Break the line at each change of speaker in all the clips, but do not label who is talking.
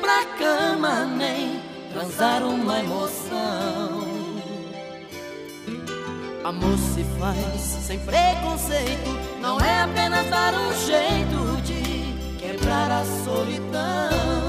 pra cama nem transar uma emoção. Amor se faz sem preconceito, não é apenas dar um jeito de quebrar a solidão.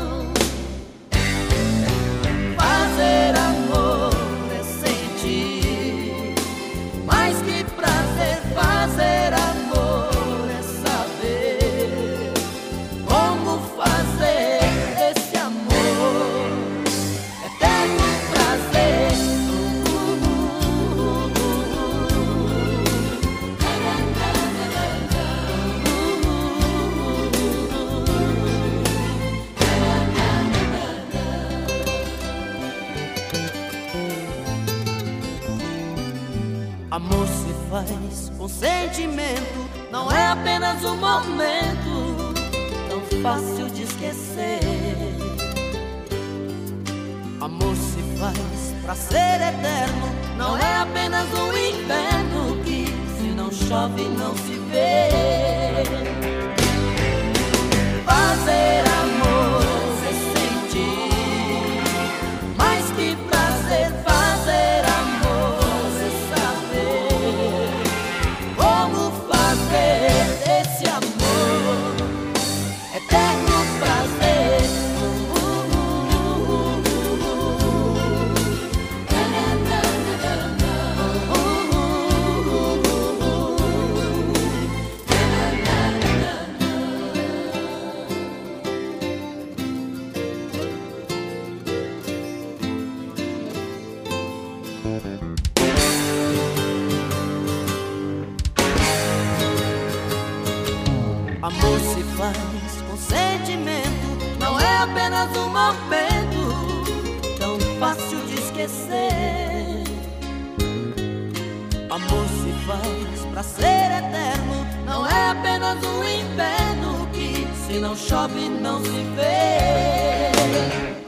Amor se faz com sentimento, não é apenas um momento tão fácil de esquecer. Amor se faz pra ser eterno, não é apenas um inverno que se não chove não se vê. Amor se faz com sentimento, não é apenas um momento tão fácil de esquecer. Amor se faz pra ser eterno, não é apenas um inverno que se não chove não se vê.